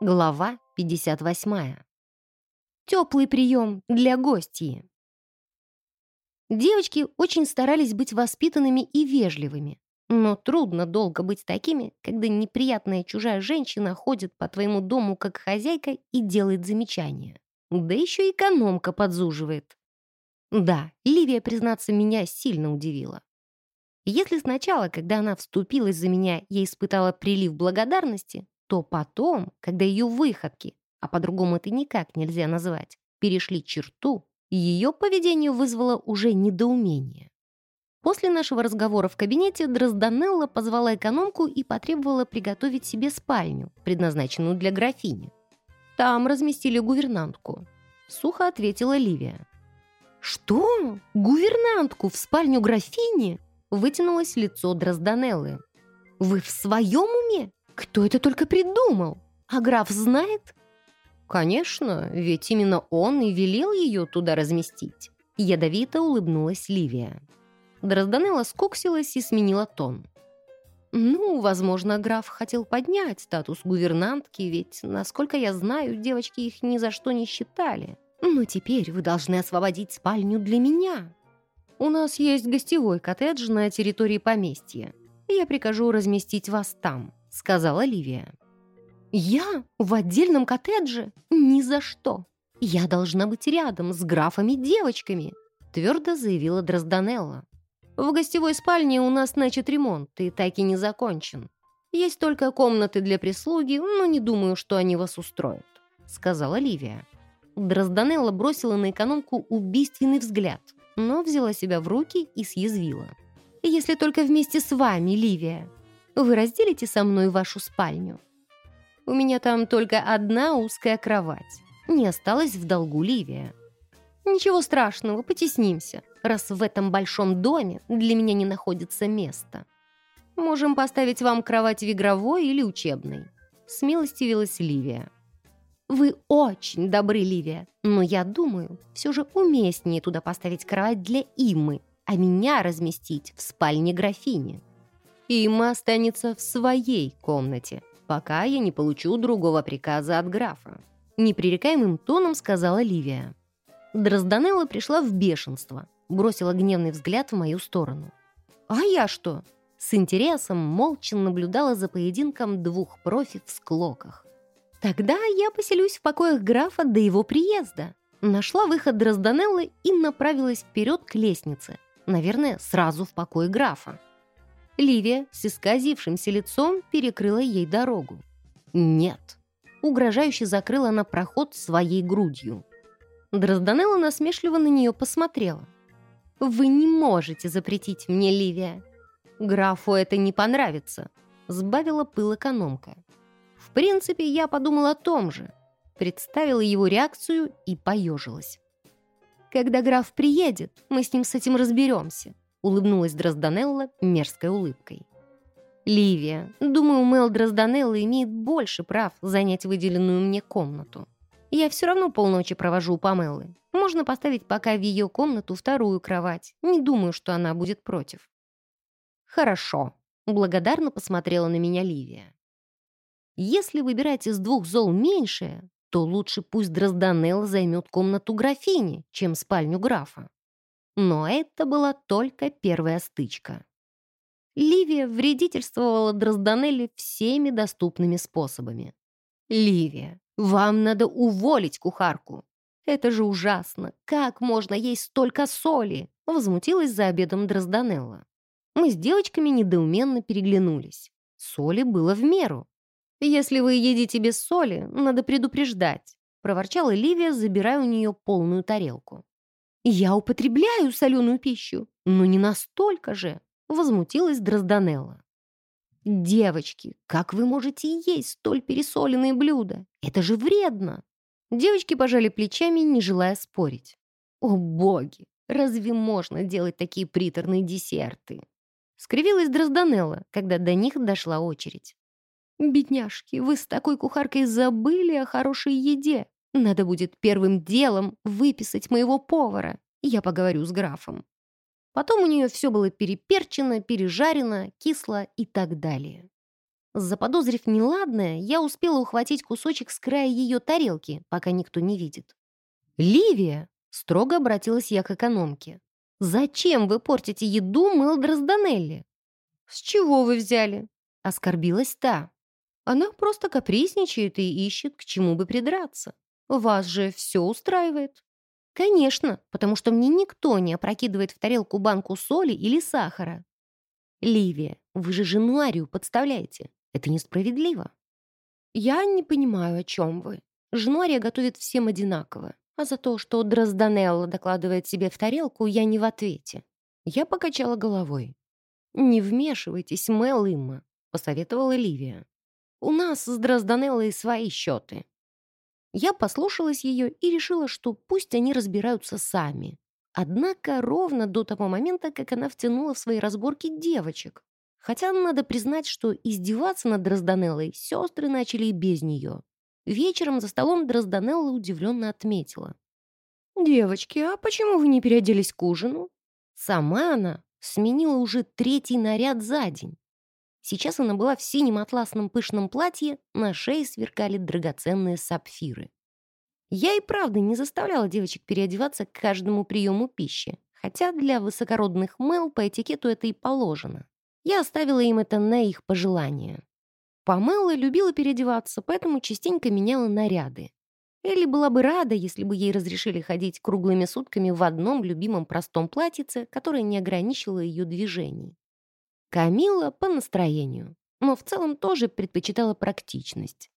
Глава 58. Теплый прием для гостей. Девочки очень старались быть воспитанными и вежливыми, но трудно долго быть такими, когда неприятная чужая женщина ходит по твоему дому как хозяйка и делает замечания. Да еще экономка подзуживает. Да, Ливия, признаться, меня сильно удивила. Если сначала, когда она вступилась за меня, я испытала прилив благодарности, то потом, когда ее выходки, а по-другому это никак нельзя назвать, перешли черту, ее поведение вызвало уже недоумение. После нашего разговора в кабинете Дрозданелла позвала экономку и потребовала приготовить себе спальню, предназначенную для графини. Там разместили гувернантку. Сухо ответила Ливия. «Что? Гувернантку в спальню графини?» Вытянулось лицо Дрозданеллы. «Вы в своем уме? Кто это только придумал? А граф знает?» «Конечно, ведь именно он и велел ее туда разместить». Ядовито улыбнулась Ливия. Дрозданелла скуксилась и сменила тон. «Ну, возможно, граф хотел поднять статус гувернантки, ведь, насколько я знаю, девочки их ни за что не считали. Но теперь вы должны освободить спальню для меня. У нас есть гостевой коттедж на территории поместья. Я прикажу разместить вас там», — сказала Ливия. «Я? В отдельном коттедже? Ни за что! Я должна быть рядом с графами-девочками!» Твердо заявила Дрозданелла. «В гостевой спальне у нас начат ремонт, и так и не закончен. Есть только комнаты для прислуги, но не думаю, что они вас устроят», сказала Ливия. Дрозданелла бросила на экономку убийственный взгляд, но взяла себя в руки и съязвила. «Если только вместе с вами, Ливия. Вы разделите со мной вашу спальню?» У меня там только одна узкая кровать. Не осталось в долгу Ливия. Ничего страшного, потеснимся, раз в этом большом доме для меня не находится места. Можем поставить вам кровать в игровой или учебной. Смилостивилась Ливия. Вы очень добры, Ливия, но я думаю, все же уместнее туда поставить кровать для Имы, а меня разместить в спальне графини. Има останется в своей комнате, пока я не получу другого приказа от графа», — непререкаемым тоном сказала Ливия. Дрозданелла пришла в бешенство, бросила гневный взгляд в мою сторону. «А я что?» С интересом молча наблюдала за поединком двух профи в склоках. «Тогда я поселюсь в покоях графа до его приезда». Нашла выход Дрозданеллы и направилась вперед к лестнице. Наверное, сразу в покой графа. Ливия с исказившимся лицом перекрыла ей дорогу. «Нет». Угрожающе закрыла она проход своей грудью. Дрозданелла насмешливо на нее посмотрела. «Вы не можете запретить мне, Ливия. Графу это не понравится», — сбавила пыл экономка. «В принципе, я подумала о том же». Представила его реакцию и поежилась. «Когда граф приедет, мы с ним с этим разберемся улыбнулась Дрозданелла мерзкой улыбкой. «Ливия, думаю, Мел Дрозданелла имеет больше прав занять выделенную мне комнату. Я все равно полночи провожу у Памеллы. Можно поставить пока в ее комнату вторую кровать. Не думаю, что она будет против». «Хорошо», — благодарно посмотрела на меня Ливия. «Если выбирать из двух зол меньшее, то лучше пусть Дрозданелла займет комнату графини, чем спальню графа. Но это была только первая стычка. Ливия вредительствовала Дрозданелли всеми доступными способами. «Ливия, вам надо уволить кухарку. Это же ужасно. Как можно есть столько соли?» Возмутилась за обедом Дрозданелла. Мы с девочками недоуменно переглянулись. Соли было в меру. «Если вы едите без соли, надо предупреждать», проворчала Ливия, забирая у нее полную тарелку. «Я употребляю соленую пищу, но не настолько же», — возмутилась Дрозданелла. «Девочки, как вы можете есть столь пересоленные блюда? Это же вредно!» Девочки пожали плечами, не желая спорить. «О боги! Разве можно делать такие приторные десерты?» Скривилась Дрозданелла, когда до них дошла очередь. «Бедняжки, вы с такой кухаркой забыли о хорошей еде. Надо будет первым делом выписать моего повара. Я поговорю с графом. Потом у нее все было переперчено, пережарено, кисло и так далее. Заподозрив неладное, я успела ухватить кусочек с края ее тарелки, пока никто не видит. «Ливия!» — строго обратилась я к экономке. «Зачем вы портите еду Мелдрозданелли?» «С чего вы взяли?» — оскорбилась та. «Она просто капризничает и ищет, к чему бы придраться. Вас же все устраивает». «Конечно, потому что мне никто не опрокидывает в тарелку банку соли или сахара». «Ливия, вы же жену Арию подставляете. Это несправедливо». «Я не понимаю, о чем вы. Жену Ария готовит всем одинаково. А за то, что Дрозданелла докладывает себе в тарелку, я не в ответе. Я покачала головой. «Не вмешивайтесь, Мэл Имма», — посоветовала Ливия. «У нас с Дрозданеллой свои счеты». Я послушалась ее и решила, что пусть они разбираются сами. Однако ровно до того момента, как она втянула в свои разборки девочек. Хотя надо признать, что издеваться над Дрозданеллой сестры начали и без нее. Вечером за столом Дрозданелла удивленно отметила. «Девочки, а почему вы не переоделись к ужину?» Сама она сменила уже третий наряд за день. Сейчас она была в синем атласном пышном платье, на шее сверкали драгоценные сапфиры. Я и правда не заставляла девочек переодеваться к каждому приему пищи, хотя для высокородных Мэл по этикету это и положено. Я оставила им это на их пожелание. Памела любила переодеваться, поэтому частенько меняла наряды. Элли была бы рада, если бы ей разрешили ходить круглыми сутками в одном любимом простом платьице, которое не ограничивало ее движений. Камила по настроению, но в целом тоже предпочитала практичность.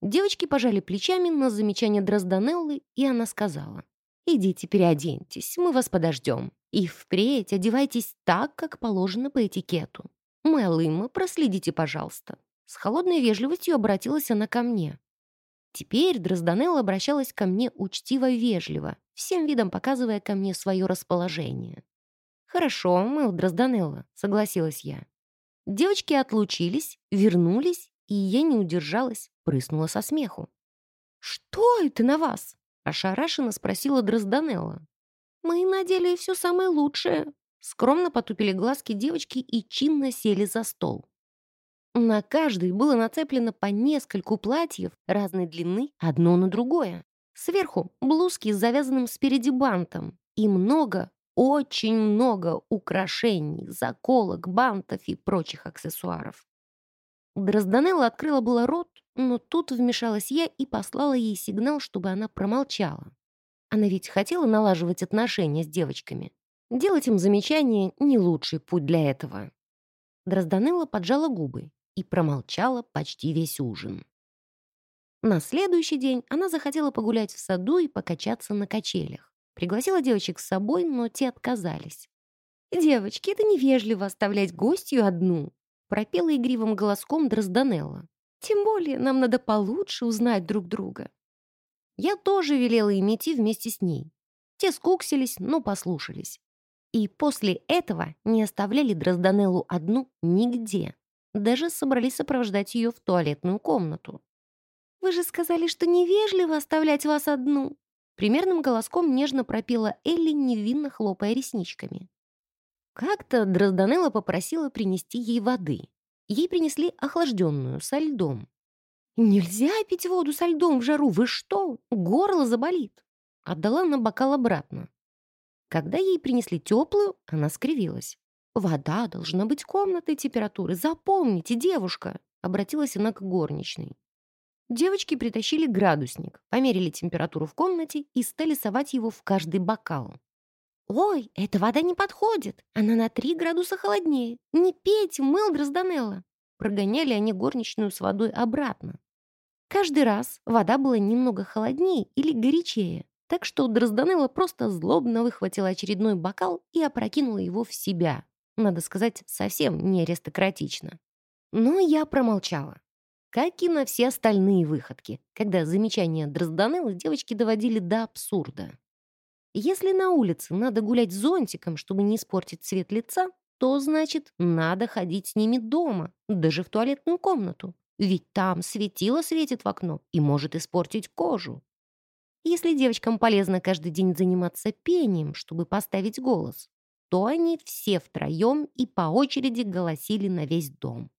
Девочки пожали плечами на замечание Дрозданеллы, и она сказала, «Идите переоденьтесь, мы вас подождем. И впредь одевайтесь так, как положено по этикету. Мэлыма, проследите, пожалуйста. С холодной вежливостью обратилась она ко мне. Теперь Дрозданелла обращалась ко мне учтиво-вежливо, всем видом показывая ко мне свое расположение. «Хорошо, Мэл Дрозданелла», — согласилась я. Девочки отлучились, вернулись, и я не удержалась, прыснула со смеху. «Что это на вас?» — ошарашенно спросила Дрозданелла. «Мы надели все самое лучшее», — скромно потупили глазки девочки и чинно сели за стол. На каждой было нацеплено по нескольку платьев разной длины, одно на другое. Сверху блузки с завязанным спереди бантом. И много, очень много украшений, заколок, бантов и прочих аксессуаров. Дрозданелла открыла было рот, но тут вмешалась я и послала ей сигнал, чтобы она промолчала. Она ведь хотела налаживать отношения с девочками. Делать им замечания — не лучший путь для этого. Дрозданелла поджала губы и промолчала почти весь ужин. На следующий день она захотела погулять в саду и покачаться на качелях. Пригласила девочек с собой, но те отказались. «Девочки, это невежливо оставлять гостью одну», пропела игривым голоском Дрозданелла. «Тем более нам надо получше узнать друг друга». Я тоже велела им идти вместе с ней. Те скуксились, но послушались. И после этого не оставляли Дрозданеллу одну нигде. Даже собрались сопровождать ее в туалетную комнату. «Вы же сказали, что невежливо оставлять вас одну!» Примерным голоском нежно пропела Элли, невинно хлопая ресничками. Как-то Дрозданелла попросила принести ей воды. Ей принесли охлажденную, со льдом. «Нельзя пить воду со льдом в жару, вы что? Горло заболит!» Отдала на бокал обратно. Когда ей принесли теплую, она скривилась. «Вода должна быть комнатной температуры. Запомните, девушка!» Обратилась она к горничной. Девочки притащили градусник, померили температуру в комнате и стали совать его в каждый бокал. «Ой, эта вода не подходит! Она на три градуса холоднее! Не пейте, мыл Дрозданелла!» Прогоняли они горничную с водой обратно. Каждый раз вода была немного холоднее или горячее, так что Дрозданелла просто злобно выхватила очередной бокал и опрокинула его в себя, надо сказать, совсем не аристократично. Но я промолчала. Как и на все остальные выходки, когда замечания Дрозданеллы девочки доводили до абсурда. Если на улице надо гулять зонтиком, чтобы не испортить цвет лица, то, значит, надо ходить с ними дома, даже в туалетную комнату. Ведь там светило светит в окно и может испортить кожу. Если девочкам полезно каждый день заниматься пением, чтобы поставить голос, то они все втроем и по очереди голосили на весь дом.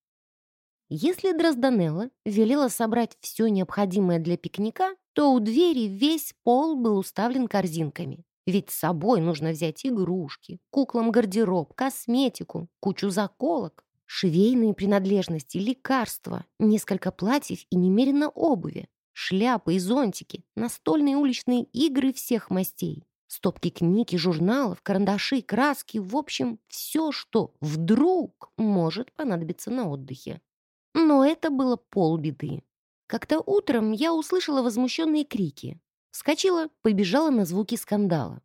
Если Дрозданелла велела собрать все необходимое для пикника, то у двери весь пол был уставлен корзинками. Ведь с собой нужно взять игрушки, куклам гардероб, косметику, кучу заколок, швейные принадлежности, лекарства, несколько платьев и немерено обуви, шляпы и зонтики, настольные уличные игры всех мастей, стопки книг и журналов, карандаши, краски, в общем, все, что вдруг может понадобиться на отдыхе. Но это было полбеды. Как-то утром я услышала возмущенные крики. Вскочила, побежала на звуки скандала.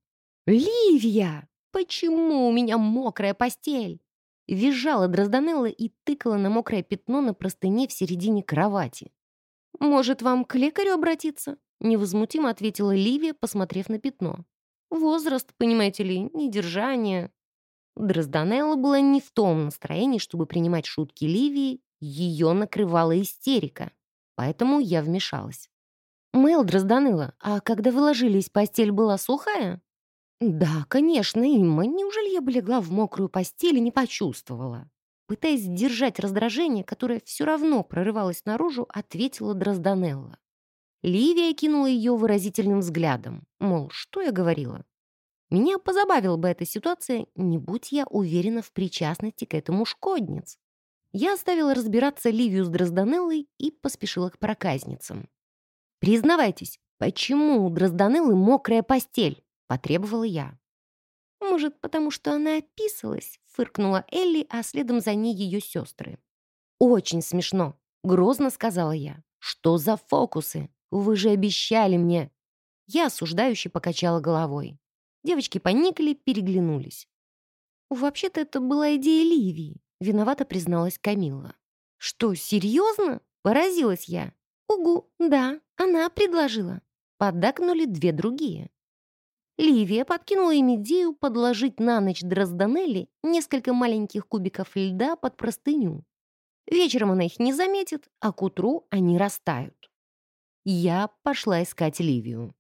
«Ливия! Почему у меня мокрая постель?» Визжала Дрозданелла и тыкала на мокрое пятно на простыне в середине кровати. «Может, вам к лекарю обратиться?» Невозмутимо ответила Ливия, посмотрев на пятно. «Возраст, понимаете ли, недержание». Дрозданелла была не в том настроении, чтобы принимать шутки Ливии, ее накрывала истерика, поэтому я вмешалась. «Мэл Дрозданыла, а когда вы ложились, постель была сухая?» «Да, конечно, Имма. Неужели я бы легла в мокрую постель и не почувствовала?» Пытаясь сдержать раздражение, которое все равно прорывалось наружу, ответила Дрозданелла. Ливия кинула ее выразительным взглядом. Мол, что я говорила? Меня позабавила бы эта ситуация, не будь я уверена в причастности к этому шкодниц. Я оставила разбираться Ливию с Дрозданеллой и поспешила к проказницам. «Признавайтесь, почему у Дрозданеллы мокрая постель?» — потребовала я. «Может, потому что она описалась?» — фыркнула Элли, а следом за ней ее сестры. «Очень смешно», — грозно сказала я. «Что за фокусы? Вы же обещали мне!» Я осуждающе покачала головой. Девочки поникли, переглянулись. «Вообще-то это была идея Ливии», — виновато призналась Камилла. «Что, серьезно?» — поразилась я. «Угу, да, она предложила». Поддакнули две другие. Ливия подкинула им идею подложить на ночь Дрозданелли несколько маленьких кубиков льда под простыню. Вечером она их не заметит, а к утру они растают. Я пошла искать Ливию.